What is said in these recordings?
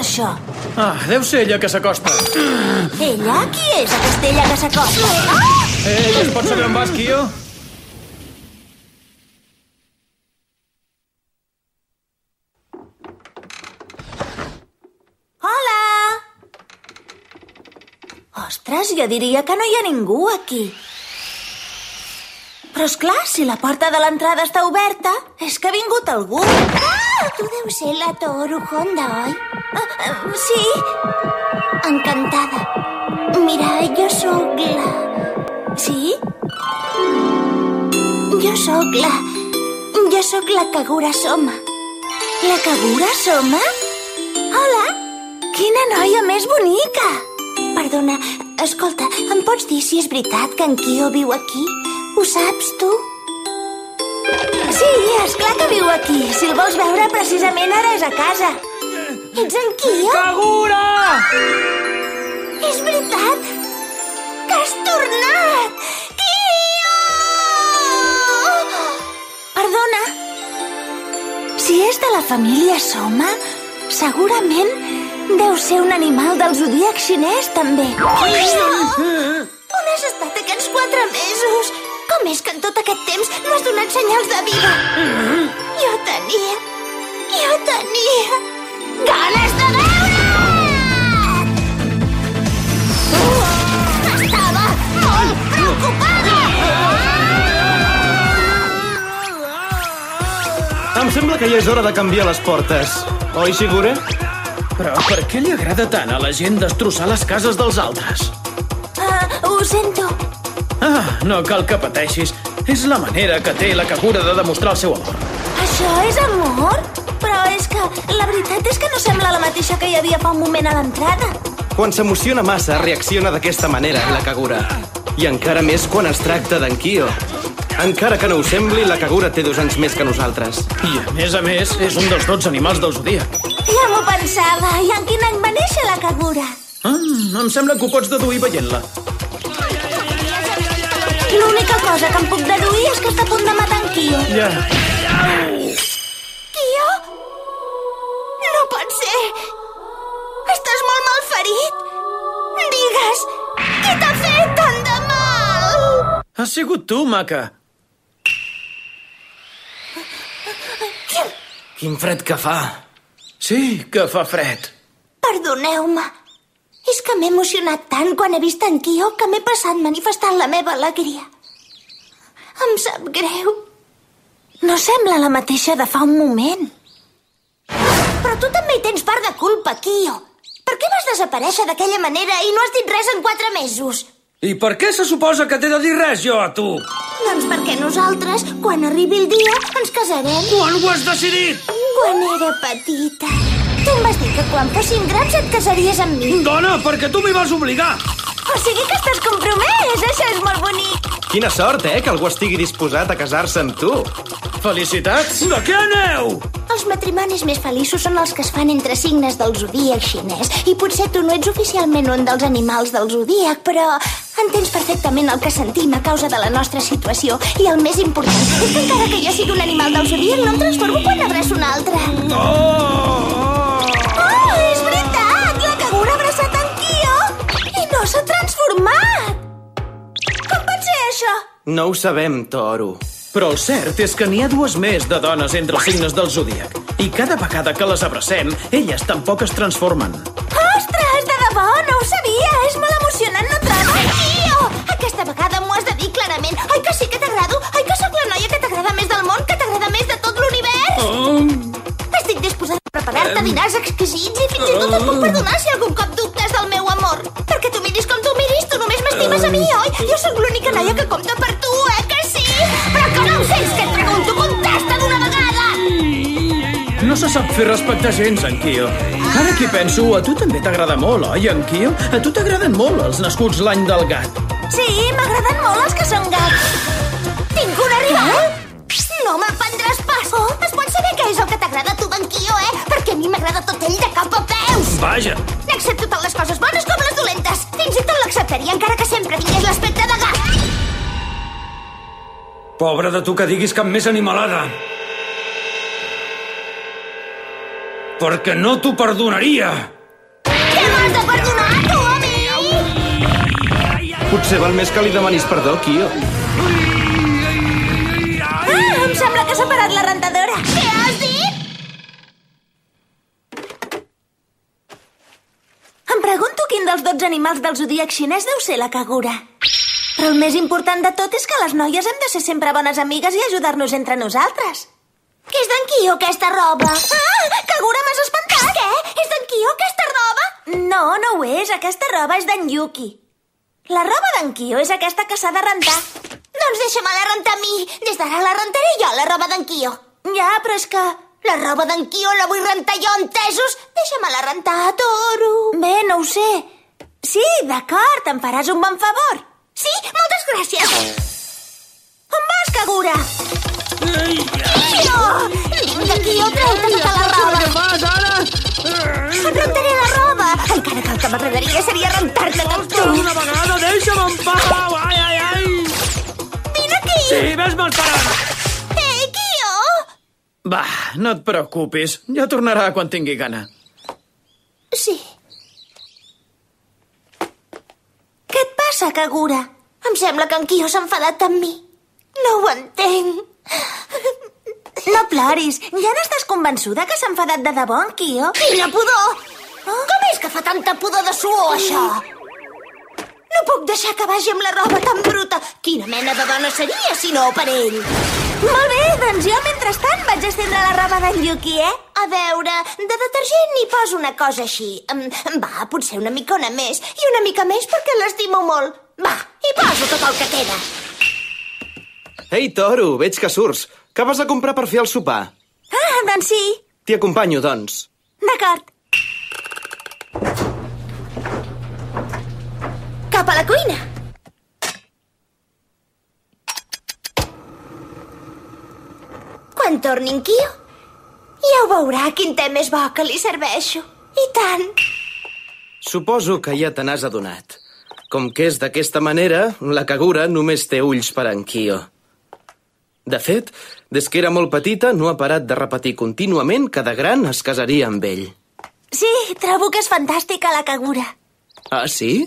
això? Ah, deu ser ella que s'acosta. Ella? Qui és aquesta ella que s'acosta? Ah! Ei, es pot saber on vas, Kio? Hola! Ostres, jo diria que no hi ha ningú aquí. Però és clar, si la porta de l'entrada està oberta, és que ha vingut algú. Ah! Tu deus ser la Toru Honda, oi? Ah, ah, sí, Encantada. Mira, jo sóc la... sí? Jo sóc la... Jo sóc la Kagura Soma. La Kagura Soma? Hola! Quina noia més bonica! Perdona, escolta, em pots dir si és veritat que en Kyo viu aquí? Ho saps, tu? Sí, és clar que viu aquí. Si el vols veure, precisament ara és a casa. Ets en Kyo? Kagura! És veritat? Que has tornat! Kyo! Perdona. Si és de la família Soma, segurament deu ser un animal del zodíac xinès, també. On has estat aquests quatre mesos? Com és que en tot aquest temps no has donat senyals de vida? Jo tenia... Jo tenia... Ganes de veure't! Estava molt preocupada! Em sembla que ja és hora de canviar les portes. Oi, Shigure? Però per què li agrada tant a la gent destrossar les cases dels altres? Ah, ho sento. Ah, no cal que pateixis. És la manera que té la Kagura de demostrar el seu amor. Això és amor? Però és que la veritat és que no sembla la mateixa que hi havia fa un moment a l'entrada. Quan s'emociona massa, reacciona d'aquesta manera, la Kagura. I encara més quan es tracta d'en Kyo. Encara que no ho sembli, la Kagura té dos anys més que nosaltres. I, a més a més, és un dels 12 animals del zodíac. Ja m'ho pensava. I en quin any va néixer la Kagura? Ah, em sembla que ho pots deduir veient-la. L'única cosa que em puc deduir és que està a punt de matar en Kyo. Ja. Kyo? No pot ser. Estàs molt mal ferit. Digues, qui t'ha fet tant de mal? Has sigut tu, maca. Quin fred que fa. Sí, que fa fred. Perdoneu-me. És que m'he emocionat tant quan he vist en Kyo que m'he passat manifestant la meva alegria. Em sap greu. No sembla la mateixa de fa un moment. Però tu també hi tens part de culpa, Kyo. Per què vas desaparèixer d'aquella manera i no has dit res en quatre mesos? I per què se suposa que t'he de dir res, jo, a tu? Doncs perquè nosaltres, quan arribi el dia, ens casarem. Quan ho has decidit? Quan era petita. Tu em vas dir que quan fossin grans et casaries amb mi. Dona, perquè tu m'hi vas obligar. O sigui que estàs compromès. Això és molt bonic. Quina sort, eh, que algú estigui disposat a casar-se amb tu. Felicitats. De què aneu? Els matrimonis més feliços són els que es fan entre signes del zodíac xinès. I potser tu no ets oficialment un dels animals del zodíac, però entens perfectament el que sentim a causa de la nostra situació. I el més important és que encara que jo sigui un animal del zodíac, no em transformo quan abraço un altre. Oh! Això? No ho sabem, Toro. Però el cert és que n'hi ha dues més de dones entre els signes del zodíac. I cada vegada que les abracem, elles tampoc es transformen. Ostres, de debò, no ho sabia! És molt emocionant, no trobes? Kyo! Aquesta vegada m'ho has de dir clarament. Oi que sí que t'agrado? Oi que sóc la noia que t'agrada més del món? Que t'agrada més de tot l'univers? Oh! Estic disposada a preparar-te dinars exquisits i fins i tot et puc perdonar si algun cop dubtes del meu Jo sóc l'única noia que compta per tu, eh que sí? Però que no ho sents que et pregunto, contesta d'una vegada! No se sap fer respectar gens, en Kyo. Ara que penso, a tu també t'agrada molt, oi, en Kyo? A tu t'agraden molt els nascuts l'any del gat. Sí, m'agraden molt els que són gats. Tinc un arribat! No me'l prendràs pas! Oh, es pot saber què és el que t'agrada a tu d'en Kyo, eh? Perquè a mi m'agrada tot ell de cap a peus! Vaja! N'accepto tant les coses bones com les dolentes. Fins i tot l'acceptaria encara que Pobre de tu que diguis cap més animalada. perquè no t'ho perdonaria. Què m'has de perdonar, tu, a mi? Potser val més que li demanis perdó, Kio. Ah, em sembla que s'ha parat la rentadora. Què has dit? Em pregunto quin dels 12 animals del zodíac xinès deu ser la Kagura. Però el més important de tot és que les noies hem de ser sempre bones amigues i ajudar-nos entre nosaltres. Que és d'en Kio, aquesta roba? Ah, Kagura, m'has espantat? Què? És d'en Kio, aquesta roba? No, no ho és. Aquesta roba és d'en Yuki. La roba d'en Kyo és aquesta que s'ha de rentar. Doncs deixa-me-la rentar a mi. Des d'ara la rentaré jo, la roba d'en Kio. Ja, però és que... La roba d'en Kio la vull rentar jo, entesos? Deixa-me-la rentar, toro. Bé, no ho sé. Sí, d'acord, em faràs un bon favor. Sí? Moltes gràcies. On vas, Kagura? Kio! Vinga, Kio, treu-te tota la roba. Què fas, ara? La roba. Encara que el que m'agradaria seria rentar-te tot tu. Una vegada, deixa'm en pau! Ai, ai, ai! Vine aquí. Sí, ves-me esperant! Ei, Kio! Va, no et preocupis. Ja tornarà quan tingui gana. Sí. Passa, Kagura? Em sembla que en Kio s'ha enfadat amb mi. No ho entenc. No ploris. Ja n'estàs convençuda que s'ha enfadat de debò, en Kyo? Quina pudor! Com és que fa tanta pudor de suor, això? No puc deixar que vagi amb la roba tan bruta. Quina mena de dona seria, si no per ell? Molt bé, doncs jo, mentrestant, vaig estendre la roba d'en Yuki, eh? A veure, de detergent n'hi poso una cosa així. Va, potser una micona més. I una mica més perquè l'estimo molt. Va, hi poso tot el que queda. Ei, toro, veig que surts. Què vas a comprar per fer el sopar? Ah, doncs sí. T'hi acompanyo, doncs. D'acord. Cap a la cuina. Quan torni en Kio, ja ho veurà quin te més bo que li serveixo. I tant. Suposo que ja te n'has adonat. Com que és d'aquesta manera, la Kagura només té ulls per en Kyo. De fet, des que era molt petita no ha parat de repetir contínuament que de gran es casaria amb ell. Sí, trobo que és fantàstica la Kagura. Ah, sí?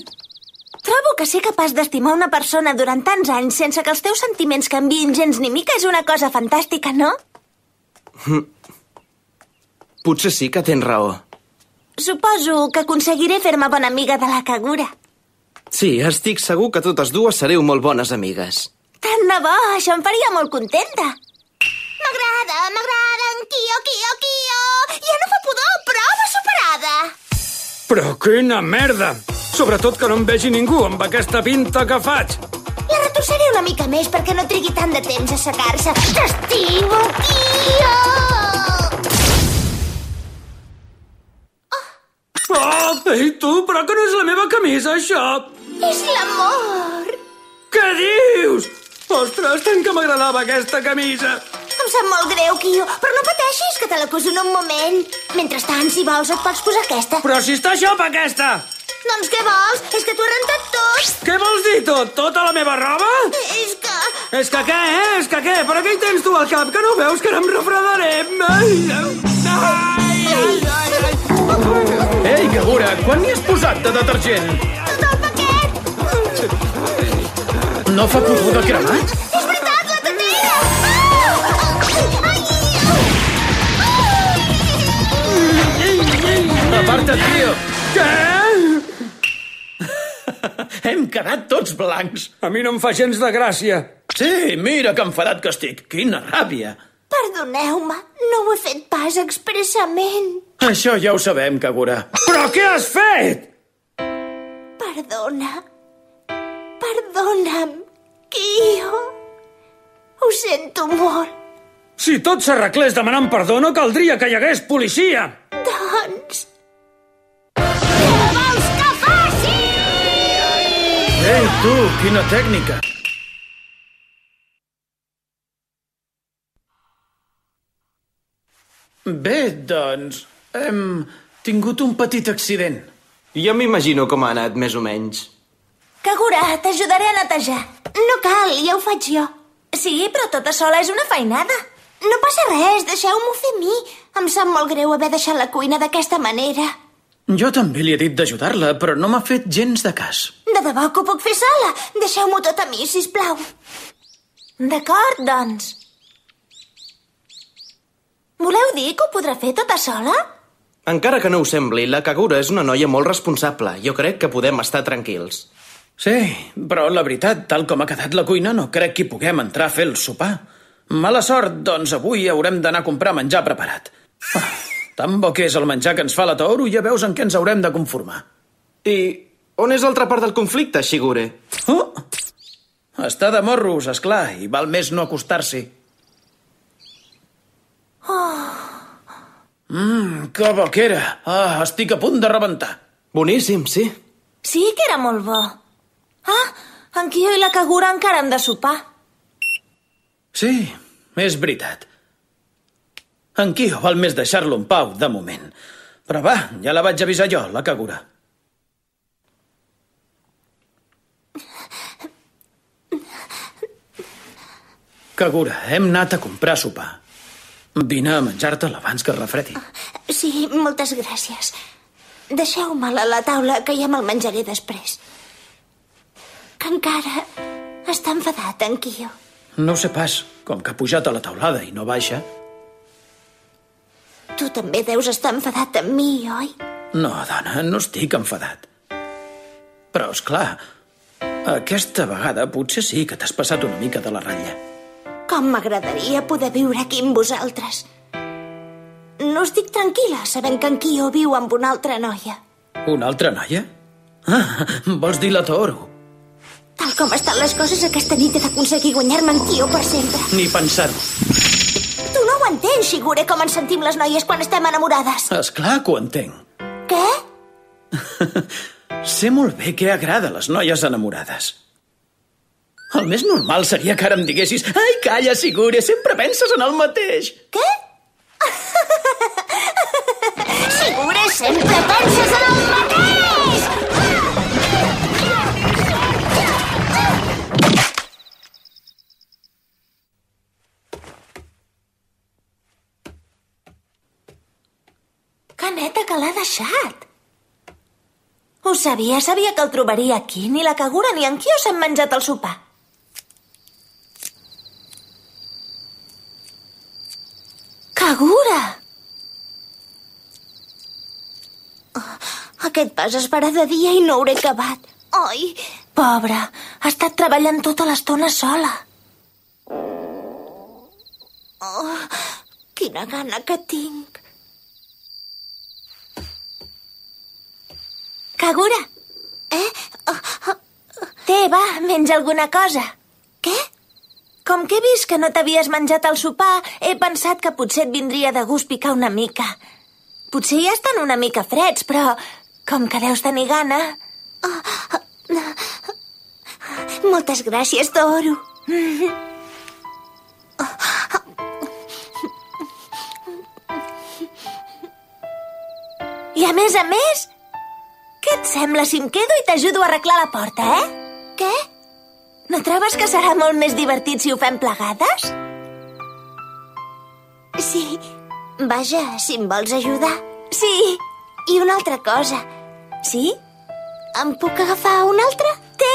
Trobo que ser capaç d'estimar una persona durant tants anys sense que els teus sentiments canviïn gens ni mica és una cosa fantàstica, no? Potser sí que tens raó. Suposo que aconseguiré fer-me bona amiga de la Kagura. Sí, estic segur que totes dues sereu molt bones amigues. Tant de bo, això em faria molt contenta. M'agrada, m'agrada en Kio, Kio, Kio. Ja no fa pudor, prova superada. Però quina merda! Sobretot que no em vegi ningú amb aquesta pinta que faig. La retorçaré una mica més perquè no trigui tant de temps a assecar-se. T'estimo, Kio! Ei, tu, però que no és la meva camisa, això! És l'amor. Què dius? Ostres, tant que m'agradava aquesta camisa! Em sap molt greu, Kio, però no pateixis, que te la coso en un moment. Mentrestant, si vols, et pots posar aquesta. Però si està per aquesta! Doncs què vols? És que t'ho he rentat tot. Què vols dir tot? Tota la meva roba? És que... És que què, eh? És que què? Però què hi tens tu al cap? Que no veus que no em refredarem? Ai, ai, ai, ai, ai. Ei, Kagura, quan n'hi has posat de detergent? Tot el paquet! No fa pudor de cremat? És veritat, la tetera! Ah! Ai! Aparta't, tio! Què? Hem quedat tots blancs. A mi no em fa gens de gràcia. Sí, mira que enfadat que estic. Quina ràbia. Perdoneu-me, no ho he fet pas expressament. Això ja ho sabem, Kagura. Però què has fet? Perdona. Perdona'm, Kio. Ho sento molt. Si tot s'arreglés demanant perdó, no caldria que hi hagués policia. Doncs... Què vols que faci? Ei, tu, quina tècnica. Bé, doncs, hem tingut un petit accident. Ja m'imagino com ha anat, més o menys. Kagura, t'ajudaré a netejar. No cal, ja ho faig jo. Sí, però tota sola és una feinada. No passa res, deixeu-m'ho fer a mi. Em sap molt greu haver deixat la cuina d'aquesta manera. Jo també li he dit d'ajudar-la, però no m'ha fet gens de cas. De debò que ho puc fer sola. Deixeu-m'ho tot a mi, si plau. D'acord, doncs. Voleu dir que ho podrà fer tota sola? Encara que no ho sembli, la Kagura és una noia molt responsable. Jo crec que podem estar tranquils. Sí, però la veritat, tal com ha quedat la cuina, no crec que hi puguem entrar a fer el sopar. Mala sort, doncs avui haurem d'anar a comprar menjar preparat. Ah, tan bo que és el menjar que ens fa la Toru, ja veus en què ens haurem de conformar. I on és l'altra part del conflicte, Shigure? Oh! Està de morros, és clar, i val més no acostar-s'hi. Mmm, que bo que era. Ah, estic a punt de rebentar. Boníssim, sí. Sí que era molt bo. Ah, en Kyo i la Kagura encara han de sopar. Sí, és veritat. En Kyo val més deixar-lo en pau, de moment. Però va, ja la vaig avisar jo, la Kagura. Kagura, hem anat a comprar sopar. Vine a menjar-te'l abans que es refredi. Sí, moltes gràcies. Deixeu-me'l a la taula, que ja me'l menjaré després. Que encara està enfadat, en Kyo. No sé pas, com que ha pujat a la taulada i no baixa. Tu també deus estar enfadat amb mi, oi? No, dona, no estic enfadat. Però, és clar, aquesta vegada potser sí que t'has passat una mica de la ratlla. Com m'agradaria poder viure aquí amb vosaltres. No estic tranquil·la sabent que en Kyo viu amb una altra noia. Una altra noia? Ah, vols dir la Toro? Tal com estan les coses, aquesta nit he d'aconseguir guanyar-me en Kyo per sempre. Ni pensar-ho. Tu no ho entens, Shigure, com ens sentim les noies quan estem enamorades. És clar que ho entenc. Què? Sé molt bé què agrada a les noies enamorades. El més normal seria que ara em diguessis Ai, calla, Sigure, sempre penses en el mateix. Què? Shigure, sempre penses en el mateix! Que neta que l'ha deixat. Ho sabia, sabia que el trobaria aquí. Ni la Kagura ni en Kyo s'han menjat el sopar. Kagura! Oh, aquest pas es farà de dia i no hauré acabat. Ai, pobra, ha estat treballant tota l'estona sola. Oh, quina gana que tinc. Kagura. Eh? Té, va, menja alguna cosa. Què? Com que he vist que no t'havies menjat el sopar, he pensat que potser et vindria de gust picar una mica. Potser ja estan una mica freds, però com que deus tenir gana... Moltes gràcies, Toro. I a més a més, què et sembla si em quedo i t'ajudo a arreglar la porta, eh? Què? No trobes que serà molt més divertit si ho fem plegades? Sí. Vaja, si em vols ajudar. Sí. I una altra cosa. Sí? Em puc agafar una altra? Té.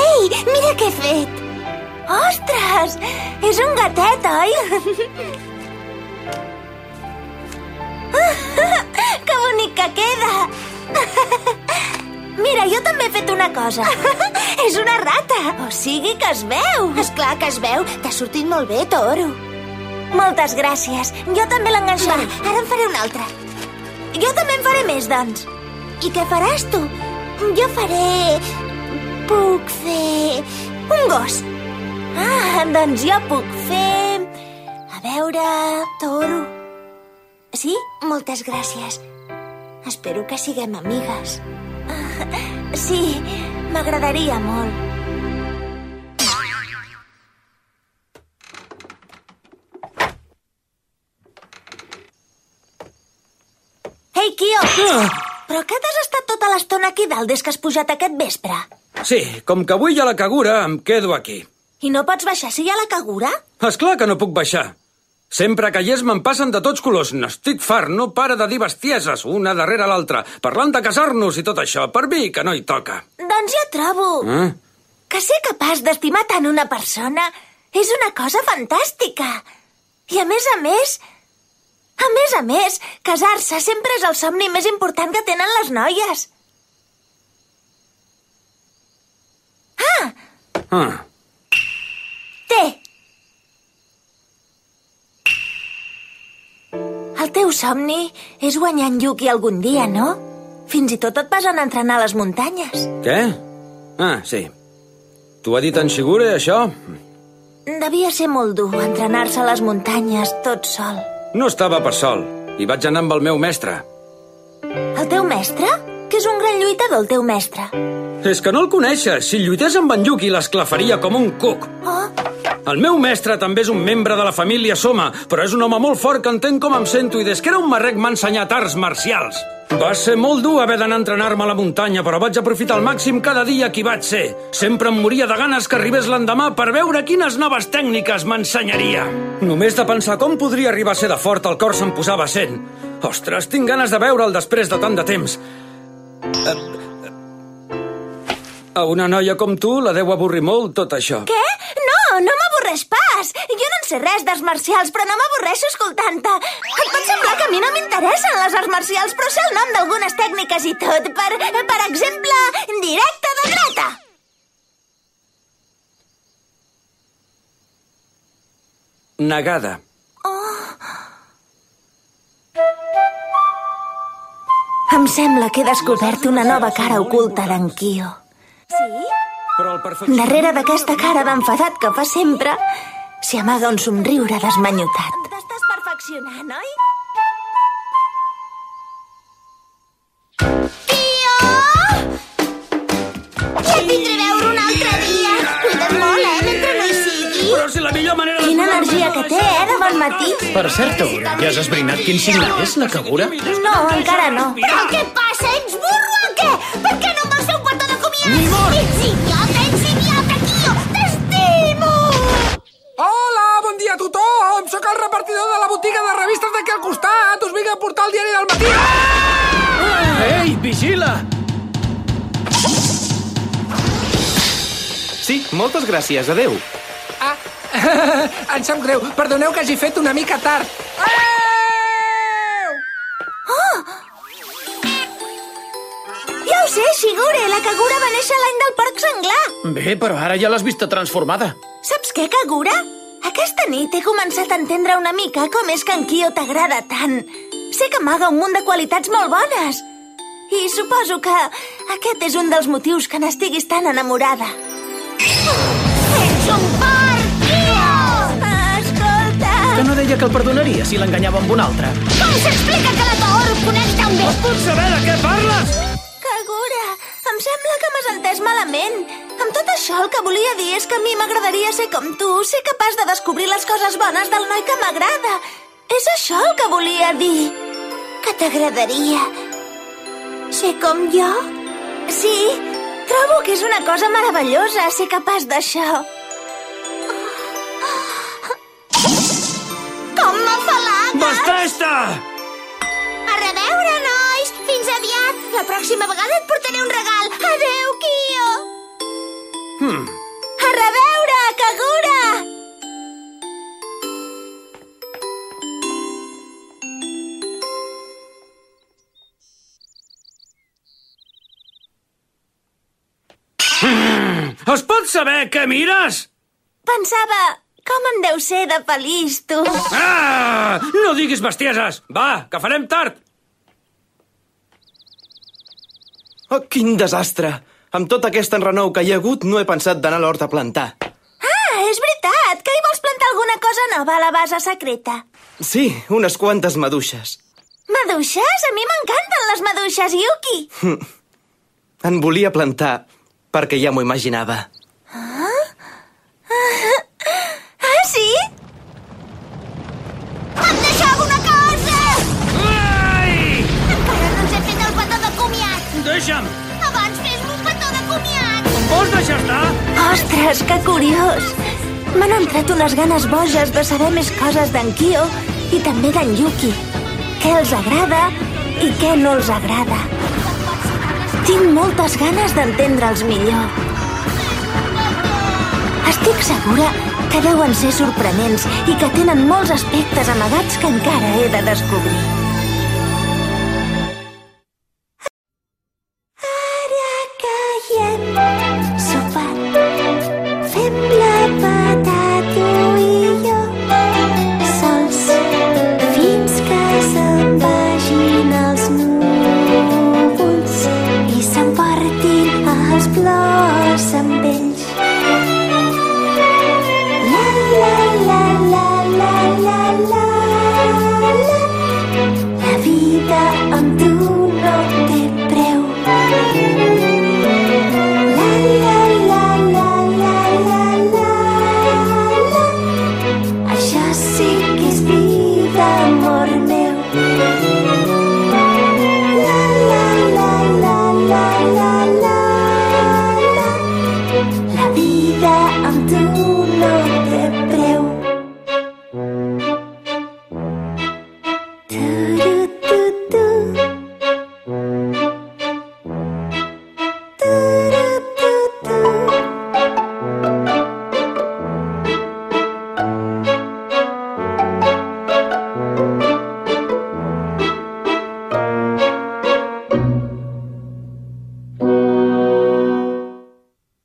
Ei, mira què he fet. Ostres! És un gatet, oi? que bonic que queda! Mira, jo també he fet una cosa. És una rata. O sigui que es veu. És clar que es veu. T'ha sortit molt bé, Toro. Moltes gràcies. Jo també l'enganxaré. Ara en faré una altra. Jo també en faré més, doncs. I què faràs, tu? Jo faré... Puc fer... Un gos. Ah, doncs jo puc fer... A veure... Toro. Sí? Moltes gràcies. Espero que siguem amigues. Sí, m'agradaria molt. Ei, Kio! Ah! Però que t'has estat tota l'estona aquí dalt des que has pujat aquest vespre? Sí, com que avui hi ha la cagura, em quedo aquí. I no pots baixar si hi ha la cagura? És clar que no puc baixar. Sempre que hi és me'n passen de tots colors. N'estic fart, no para de dir bestieses, una darrere l'altra, parlant de casar-nos i tot això. Per mi, que no hi toca. Doncs jo trobo Eh? que ser capaç d'estimar tant una persona és una cosa fantàstica. I a més a més, a més a més, casar-se sempre és el somni més important que tenen les noies. Ah, Ah, té! El teu somni és guanyar en Yuki algun dia, no? Fins i tot et vas anar a entrenar a les muntanyes. què? Ah, sí. T'ho ha dit en Shigure, això? Devia ser molt dur entrenar-se a les muntanyes tot sol. No estava per sol. Hi vaig anar amb el meu mestre. El teu mestre? Que és un gran lluitador, el teu mestre. És que no el coneixes. Si lluités amb en Yuki, l'esclafaria com un cuc. Oh, El meu mestre també és un membre de la família Soma, però és un home molt fort que entén com em sento i des que era un marrec m'ha ensenyat arts marcials. Va ser molt dur haver d'anar a entrenar-me a la muntanya, però vaig aprofitar al màxim cada dia que hi vaig ser. Sempre em moria de ganes que arribés l'endemà per veure quines noves tècniques m'ensenyaria. Només de pensar com podria arribar a ser de fort el cor se'm posava sent. Ostres, tinc ganes de veure'l després de tant de temps. Eh, eh, A una noia com tu la deu avorrir molt tot això. què? No, m'avorreix pas. Jo no en sé res d'arts marcials, però no m'avorreixo escoltant-te. Et pot semblar que a mi no m'interessen les arts marcials, però sé el nom d'algunes tècniques i tot. Per, per exemple, directe de dreta. Negada. Em sembla que he descobert una nova cara oculta d'en Kyo. Sí? Però el perfeccionisme... Darrere d'aquesta cara d'enfadat que fa sempre, s'hi amaga un somriure desmanyotat. T'estàs perfeccionant, oi? Tio! Ja et vindré a veure un altre dia. Cuida't molt, eh, mentre no hi sigui. Però si la millor manera. Quina energia que té, eh, de bon matí. Per cert, ja has esbrinat quin signe és la Kagura? No, encara no. Però què passa? Ets burro o què? Per què no em vols fer un petó de comiat? Dia a tothom! Sóc el repartidor de la botiga de revistes d'aquí al costat! Us vinc a portar el diari del matí! Ei, vigila! Sí, moltes gràcies. Adeu. Ah, em sap greu. Perdoneu que hagi fet una mica tard. Adéu! Ja ho sé, Shigure, la Kagura va néixer l'any del porc senglar. Bé, però ara ja l'has vista transformada. Saps què, Kagura? Aquesta nit he començat a entendre una mica com és que en Kyo t'agrada tant. Sé que amaga un munt de qualitats molt bones. I suposo que aquest és un dels motius que n'estiguis tan enamorada. Ets un porc, Kio! Escolta... Que no deia que el perdonaria si l'enganyava amb un altre. Com s'explica que la et coneix tan bé? Pots saber de què parles? Sembla que m'has entès malament. Amb tot això, el que volia dir és que a mi m'agradaria ser com tu, ser capaç de descobrir les coses bones del noi que m'agrada. És això el que volia dir. Que t'agradaria ser com jo? Sí, trobo que és una cosa meravellosa ser capaç d'això. Com m'afalaga! Bastesta! A La pròxima vegada et portaré un regal. Adeu, Kio! A reveure, Kagura! Es pot saber què mires? Pensava, com en deu ser de feliç, tu? Ah! No diguis bestieses! Va, que farem tard! Oh, quin desastre! Amb tot aquest enrenou que hi ha hagut, no he pensat d'anar a l'hort a plantar. Ah, és veritat, que hi vols plantar alguna cosa nova a la base secreta. Sí, unes quantes maduixes. Maduixes? A mi m'encanten les maduixes, Yuki. En volia plantar perquè ja m'ho imaginava. Ah, sí? Deixa'm! Abans fes-me un petó de comiat! Em vols deixar estar? Ostres, que curiós! M'han entrat unes ganes boges de saber més coses d'en Kyo i també d'en Yuki. Què els agrada i què no els agrada. Tinc moltes ganes d'entendre'ls millor. Estic segura que deuen ser sorprenents i que tenen molts aspectes amagats que encara he de descobrir.